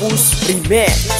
os primeiros.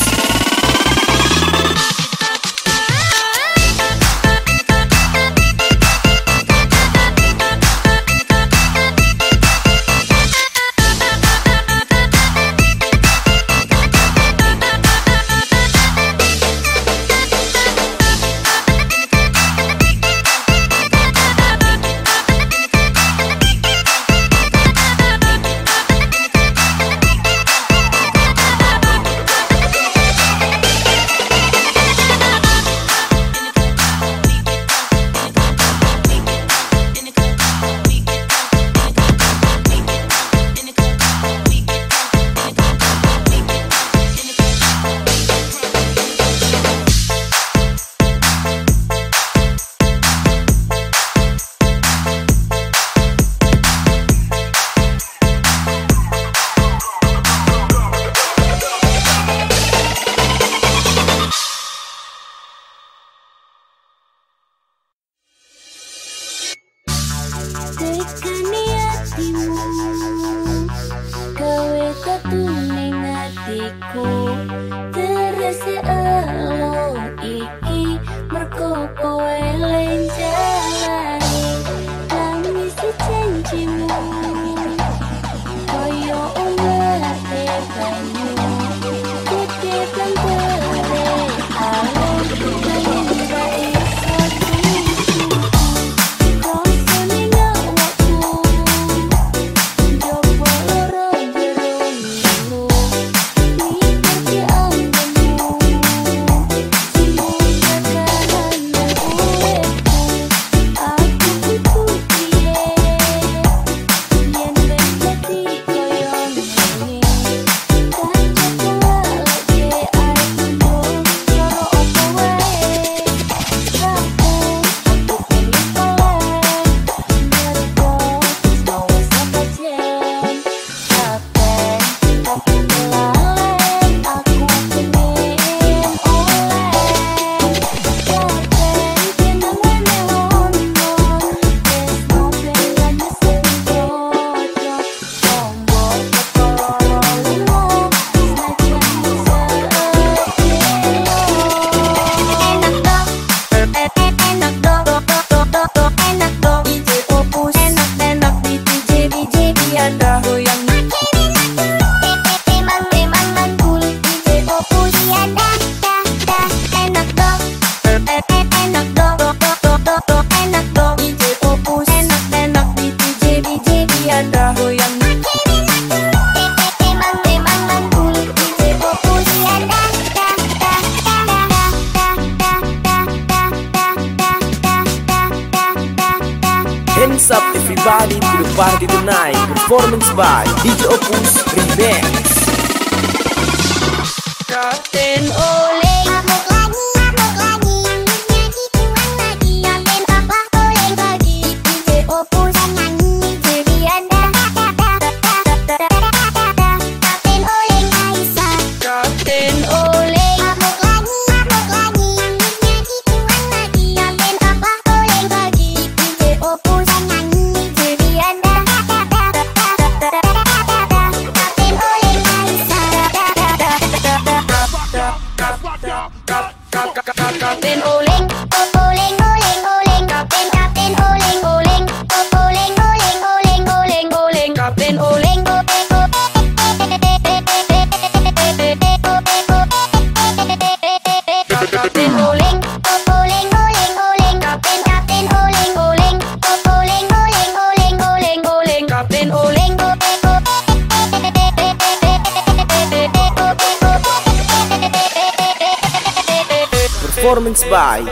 everybody to the party tonight. Performance by DJ Opus Remix. Starting all